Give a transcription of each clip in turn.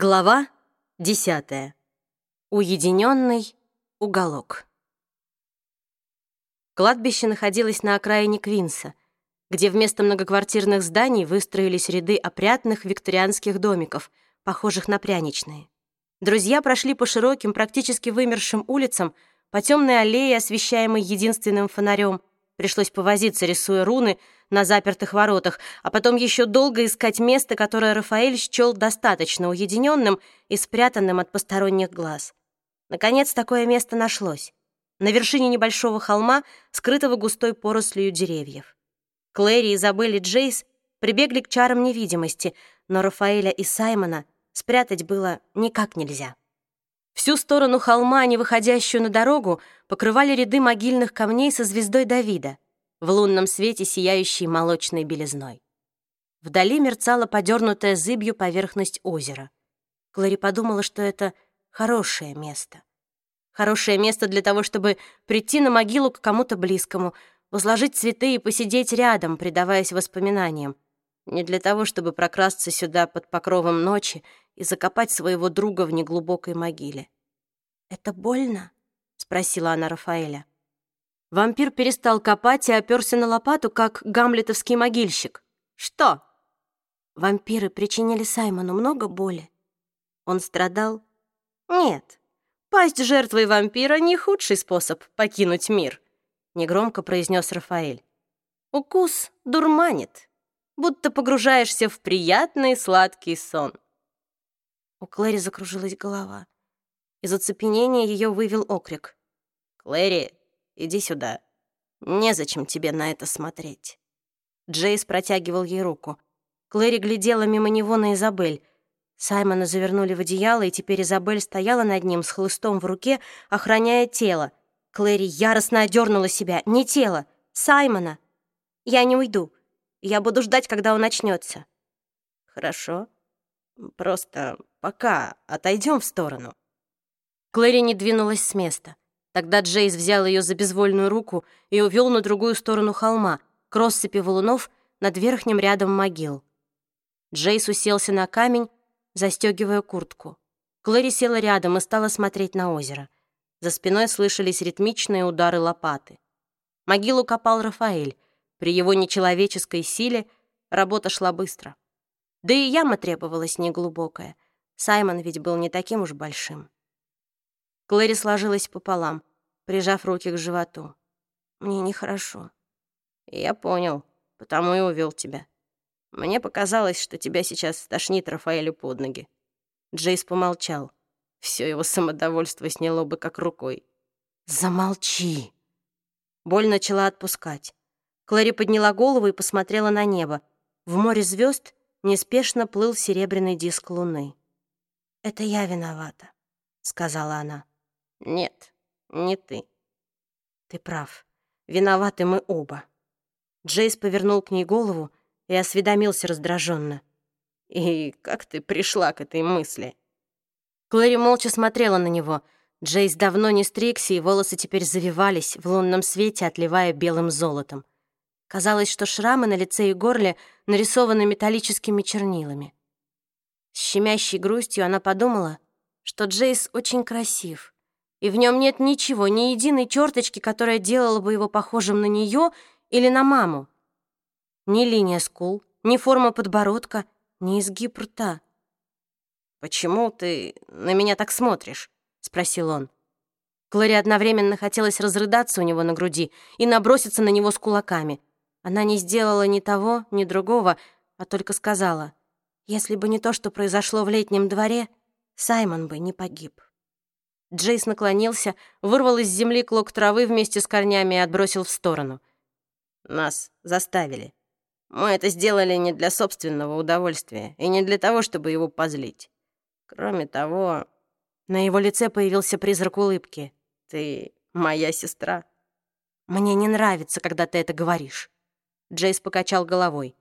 Глава 10. Уединенный уголок. Кладбище находилось на окраине Квинса, где вместо многоквартирных зданий выстроились ряды опрятных викторианских домиков, похожих на пряничные. Друзья прошли по широким, практически вымершим улицам, по темной аллее, освещаемой единственным фонарем. Пришлось повозиться, рисуя руны — на запертых воротах, а потом еще долго искать место, которое Рафаэль счел достаточно уединенным и спрятанным от посторонних глаз. Наконец, такое место нашлось. На вершине небольшого холма, скрытого густой порослью деревьев. Клэри, Изабель и Джейс прибегли к чарам невидимости, но Рафаэля и Саймона спрятать было никак нельзя. Всю сторону холма, не выходящую на дорогу, покрывали ряды могильных камней со звездой Давида — в лунном свете сияющей молочной белизной. Вдали мерцала подернутая зыбью поверхность озера. Клэри подумала, что это хорошее место. Хорошее место для того, чтобы прийти на могилу к кому-то близкому, возложить цветы и посидеть рядом, предаваясь воспоминаниям. Не для того, чтобы прокрасться сюда под покровом ночи и закопать своего друга в неглубокой могиле. «Это больно?» — спросила она Рафаэля. Вампир перестал копать и оперся на лопату, как гамлетовский могильщик. «Что?» Вампиры причинили Саймону много боли. Он страдал? Нет. Пасть жертвой вампира — не худший способ покинуть мир, — негромко произнес Рафаэль. Укус дурманит, будто погружаешься в приятный сладкий сон. У Клэри закружилась голова. Из оцепенения ее вывел окрик. «Клэри, Иди сюда. Незачем тебе на это смотреть». Джейс протягивал ей руку. Клэри глядела мимо него на Изабель. Саймона завернули в одеяло, и теперь Изабель стояла над ним с хлыстом в руке, охраняя тело. Клэри яростно одернула себя. «Не тело! Саймона! Я не уйду. Я буду ждать, когда он очнется. «Хорошо. Просто пока отойдем в сторону». Клэри не двинулась с места. Тогда Джейс взял ее за безвольную руку и увел на другую сторону холма, к россыпи валунов над верхним рядом могил. Джейс уселся на камень, застегивая куртку. Клэри села рядом и стала смотреть на озеро. За спиной слышались ритмичные удары лопаты. Могилу копал Рафаэль. При его нечеловеческой силе работа шла быстро. Да и яма требовалась неглубокая. Саймон ведь был не таким уж большим. Клэри сложилась пополам, прижав руки к животу. «Мне нехорошо». «Я понял, потому и увел тебя. Мне показалось, что тебя сейчас тошнит Рафаэлю под ноги». Джейс помолчал. Все его самодовольство сняло бы как рукой. «Замолчи!» Боль начала отпускать. Клэри подняла голову и посмотрела на небо. В море звезд неспешно плыл серебряный диск луны. «Это я виновата», — сказала она. Нет, не ты. Ты прав. Виноваты мы оба. Джейс повернул к ней голову и осведомился раздраженно. «И как ты пришла к этой мысли?» Клэри молча смотрела на него. Джейс давно не стригся, и волосы теперь завивались в лунном свете, отливая белым золотом. Казалось, что шрамы на лице и горле нарисованы металлическими чернилами. С щемящей грустью она подумала, что Джейс очень красив — и в нем нет ничего, ни единой черточки, которая делала бы его похожим на нее или на маму. Ни линия скул, ни форма подбородка, ни изгиб рта. «Почему ты на меня так смотришь?» — спросил он. Клэри одновременно хотелось разрыдаться у него на груди и наброситься на него с кулаками. Она не сделала ни того, ни другого, а только сказала, «Если бы не то, что произошло в летнем дворе, Саймон бы не погиб». Джейс наклонился, вырвал из земли клок травы вместе с корнями и отбросил в сторону. «Нас заставили. Мы это сделали не для собственного удовольствия и не для того, чтобы его позлить. Кроме того...» На его лице появился призрак улыбки. «Ты моя сестра». «Мне не нравится, когда ты это говоришь». Джейс покачал головой.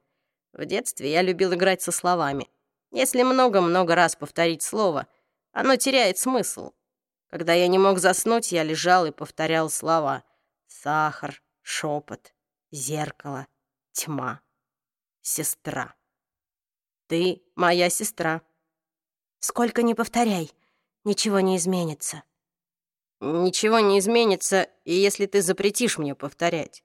«В детстве я любил играть со словами. Если много-много раз повторить слово, оно теряет смысл, когда я не мог заснуть, я лежал и повторял слова. Сахар, шепот, зеркало, тьма, сестра. Ты моя сестра. Сколько ни повторяй, ничего не изменится. Ничего не изменится, и если ты запретишь мне повторять.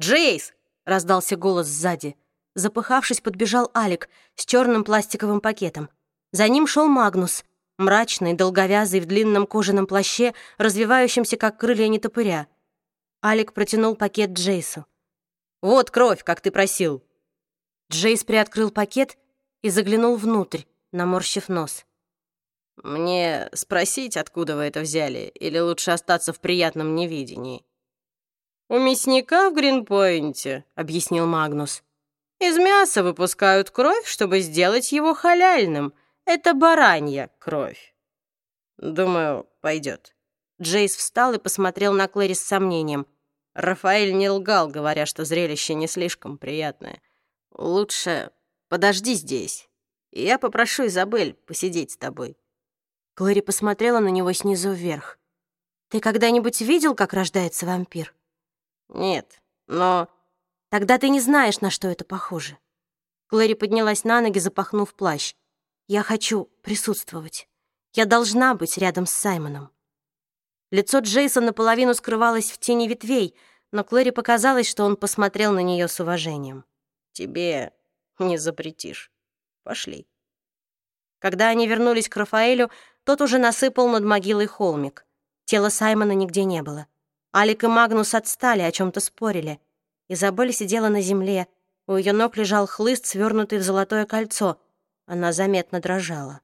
«Джейс!» — раздался голос сзади. Запыхавшись, подбежал Алик с черным пластиковым пакетом. За ним шел Магнус, мрачный, долговязый, в длинном кожаном плаще, развивающемся, как крылья нетопыря. Алик протянул пакет Джейсу. «Вот кровь, как ты просил». Джейс приоткрыл пакет и заглянул внутрь, наморщив нос. «Мне спросить, откуда вы это взяли, или лучше остаться в приятном невидении?» «У мясника в Гринпойнте», — объяснил Магнус. «Из мяса выпускают кровь, чтобы сделать его халяльным. Это баранья кровь». «Думаю, пойдет». Джейс встал и посмотрел на Клэри с сомнением. Рафаэль не лгал, говоря, что зрелище не слишком приятное. «Лучше подожди здесь, я попрошу Изабель посидеть с тобой». Клэри посмотрела на него снизу вверх. «Ты когда-нибудь видел, как рождается вампир?» «Нет, но...» «Тогда ты не знаешь, на что это похоже». Клэри поднялась на ноги, запахнув плащ. «Я хочу присутствовать. Я должна быть рядом с Саймоном». Лицо Джейса наполовину скрывалось в тени ветвей, но Клэри показалось, что он посмотрел на нее с уважением. «Тебе не запретишь. Пошли». Когда они вернулись к Рафаэлю, тот уже насыпал над могилой холмик. Тела Саймона нигде не было. Алик и Магнус отстали, о чем то спорили. Изабель сидела на земле. У ее ног лежал хлыст, свернутый в золотое кольцо. Она заметно дрожала.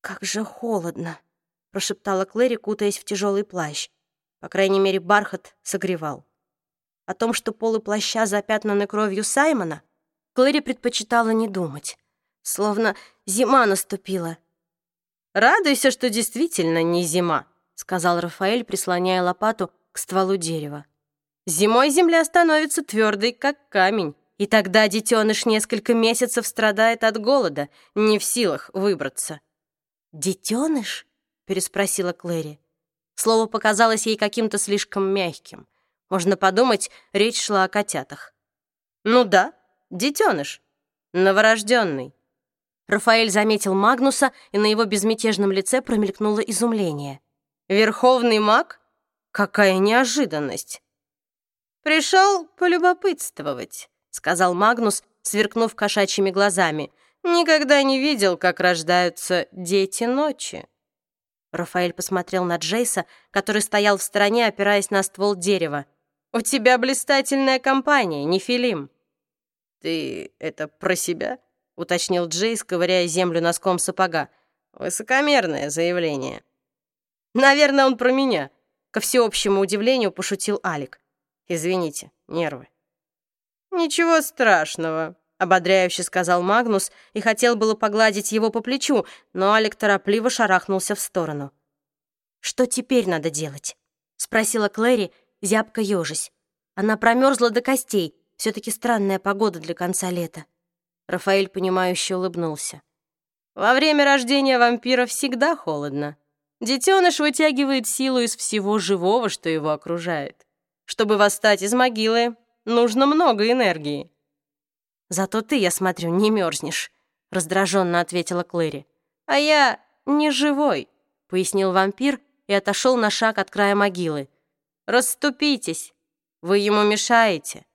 «Как же холодно!» — прошептала Клэри, кутаясь в тяжелый плащ. По крайней мере, бархат согревал. О том, что полы плаща запятнаны кровью Саймона, Клэри предпочитала не думать. Словно зима наступила, «Радуйся, что действительно не зима», — сказал Рафаэль, прислоняя лопату к стволу дерева. «Зимой земля становится твердой, как камень, и тогда детеныш несколько месяцев страдает от голода, не в силах выбраться». «Детеныш?» — переспросила Клэри. Слово показалось ей каким-то слишком мягким. Можно подумать, речь шла о котятах. «Ну да, детеныш, новорожденный. Рафаэль заметил Магнуса, и на его безмятежном лице промелькнуло изумление. «Верховный маг? Какая неожиданность!» «Пришел полюбопытствовать», — сказал Магнус, сверкнув кошачьими глазами. «Никогда не видел, как рождаются дети ночи». Рафаэль посмотрел на Джейса, который стоял в стороне, опираясь на ствол дерева. «У тебя блистательная компания, не Филим». «Ты это про себя?» — уточнил Джейс, ковыряя землю носком сапога. «Высокомерное заявление». «Наверное, он про меня», — ко всеобщему удивлению пошутил Алик. «Извините, нервы». «Ничего страшного», — ободряюще сказал Магнус и хотел было погладить его по плечу, но Алик торопливо шарахнулся в сторону. «Что теперь надо делать?» — спросила Клэри, зябко ежась. Она промерзла до костей, все таки странная погода для конца лета. Рафаэль, понимающе улыбнулся. «Во время рождения вампира всегда холодно. Детеныш вытягивает силу из всего живого, что его окружает. Чтобы восстать из могилы, нужно много энергии». «Зато ты, я смотрю, не мерзнешь», — раздраженно ответила Клэри. «А я не живой», — пояснил вампир и отошел на шаг от края могилы. «Расступитесь, вы ему мешаете».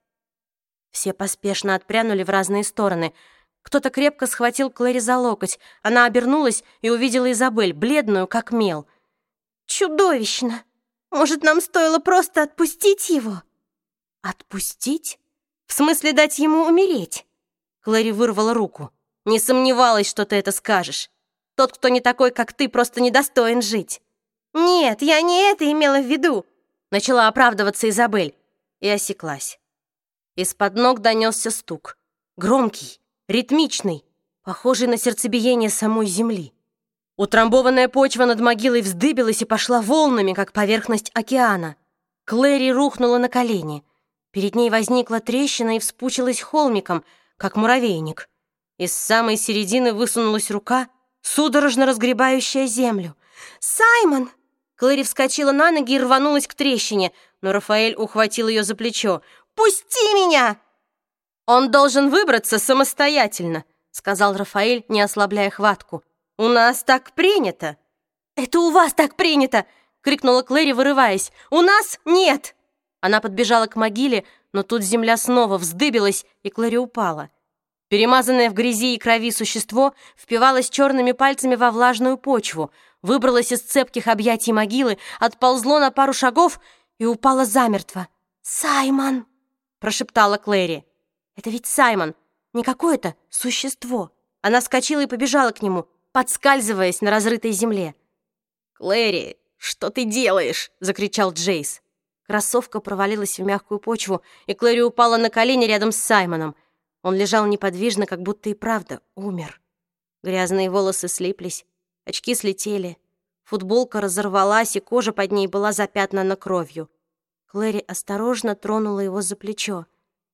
Все поспешно отпрянули в разные стороны. Кто-то крепко схватил Клэри за локоть. Она обернулась и увидела Изабель, бледную, как мел. «Чудовищно! Может, нам стоило просто отпустить его?» «Отпустить? В смысле дать ему умереть?» Клэри вырвала руку. «Не сомневалась, что ты это скажешь. Тот, кто не такой, как ты, просто недостоин жить». «Нет, я не это имела в виду», — начала оправдываться Изабель и осеклась. Из-под ног донесся стук. Громкий, ритмичный, похожий на сердцебиение самой земли. Утрамбованная почва над могилой вздыбилась и пошла волнами, как поверхность океана. Клэри рухнула на колени. Перед ней возникла трещина и вспучилась холмиком, как муравейник. Из самой середины высунулась рука, судорожно разгребающая землю. «Саймон!» Клэри вскочила на ноги и рванулась к трещине, но Рафаэль ухватил ее за плечо. Пусти меня!» «Он должен выбраться самостоятельно», — сказал Рафаэль, не ослабляя хватку. У нас так принято!» «Это у вас так принято!» — крикнула Клэри, вырываясь. «У нас нет!» Она подбежала к могиле, но тут земля снова вздыбилась, и Клэри упала. Перемазанное в грязи и крови существо впивалось черными пальцами во влажную почву, выбралось из цепких объятий могилы, отползло на пару шагов и упало замертво. «Саймон!» — прошептала Клэри. «Это ведь Саймон, не какое-то существо». Она вскочила и побежала к нему, подскальзываясь на разрытой земле. «Клэри, что ты делаешь?» — закричал Джейс. Кроссовка провалилась в мягкую почву, и Клэри упала на колени рядом с Саймоном. Он лежал неподвижно, как будто и правда умер. Грязные волосы слиплись, очки слетели, футболка разорвалась, и кожа под ней была запятнана кровью. Клэри осторожно тронула его за плечо.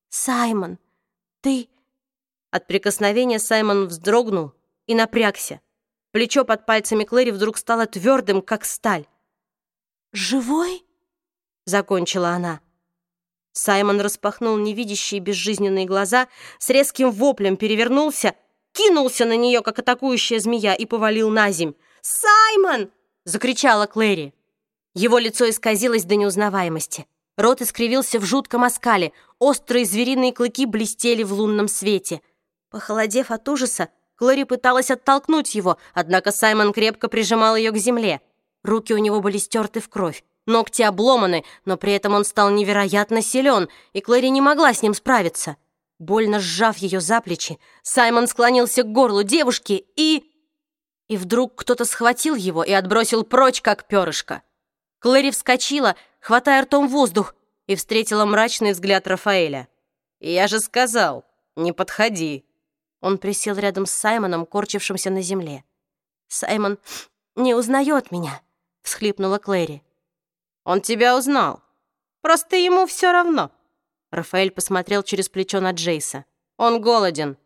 «Саймон, ты...» От прикосновения Саймон вздрогнул и напрягся. Плечо под пальцами Клэри вдруг стало твердым, как сталь. «Живой?» — закончила она. Саймон распахнул невидящие безжизненные глаза, с резким воплем перевернулся, кинулся на нее, как атакующая змея, и повалил на земь. «Саймон!» — закричала Клэри. Его лицо исказилось до неузнаваемости. Рот искривился в жутком оскале, острые звериные клыки блестели в лунном свете. Похолодев от ужаса, Клэри пыталась оттолкнуть его, однако Саймон крепко прижимал ее к земле. Руки у него были стерты в кровь, ногти обломаны, но при этом он стал невероятно силен, и Клэри не могла с ним справиться. Больно сжав ее за плечи, Саймон склонился к горлу девушки и... И вдруг кто-то схватил его и отбросил прочь, как перышко. Клэри вскочила, хватая ртом воздух, и встретила мрачный взгляд Рафаэля. «Я же сказал, не подходи!» Он присел рядом с Саймоном, корчившимся на земле. «Саймон не узнает меня», — всхлипнула Клэри. «Он тебя узнал. Просто ему все равно». Рафаэль посмотрел через плечо на Джейса. «Он голоден.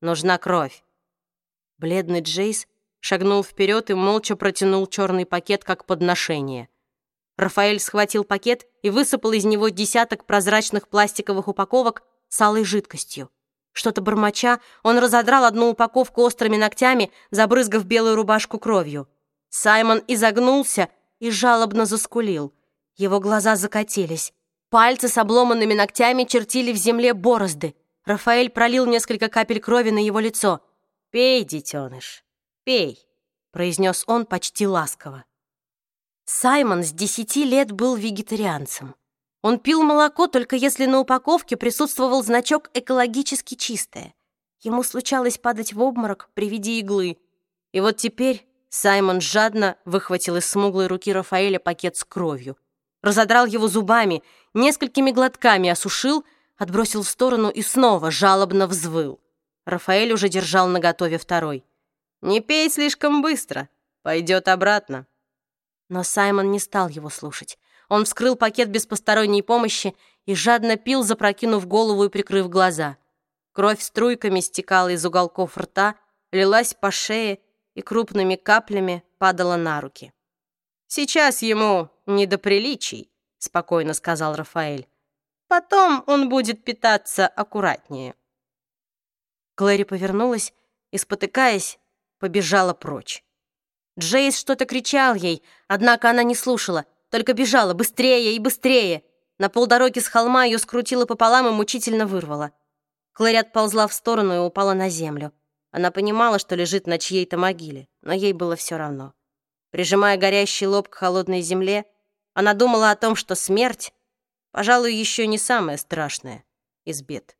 Нужна кровь». Бледный Джейс шагнул вперед и молча протянул черный пакет как подношение. Рафаэль схватил пакет и высыпал из него десяток прозрачных пластиковых упаковок с алой жидкостью. Что-то бормоча, он разодрал одну упаковку острыми ногтями, забрызгав белую рубашку кровью. Саймон изогнулся и жалобно заскулил. Его глаза закатились. Пальцы с обломанными ногтями чертили в земле борозды. Рафаэль пролил несколько капель крови на его лицо. «Пей, детеныш, пей», — произнес он почти ласково. Саймон с десяти лет был вегетарианцем. Он пил молоко только если на упаковке присутствовал значок «экологически чистое». Ему случалось падать в обморок при виде иглы. И вот теперь Саймон жадно выхватил из смуглой руки Рафаэля пакет с кровью, разодрал его зубами, несколькими глотками осушил, отбросил в сторону и снова жалобно взвыл. Рафаэль уже держал наготове второй. «Не пей слишком быстро, пойдет обратно». Но Саймон не стал его слушать. Он вскрыл пакет без посторонней помощи и жадно пил, запрокинув голову и прикрыв глаза. Кровь струйками стекала из уголков рта, лилась по шее и крупными каплями падала на руки. «Сейчас ему не до приличий», — спокойно сказал Рафаэль. «Потом он будет питаться аккуратнее». Клэри повернулась и, спотыкаясь, побежала прочь. Джейс что-то кричал ей, однако она не слушала — только бежала быстрее и быстрее. На полдороги с холма ее скрутило пополам и мучительно вырвало. Клэри отползла в сторону и упала на землю. Она понимала, что лежит на чьей-то могиле, но ей было все равно. Прижимая горящий лоб к холодной земле, она думала о том, что смерть, пожалуй, еще не самое страшное из бед.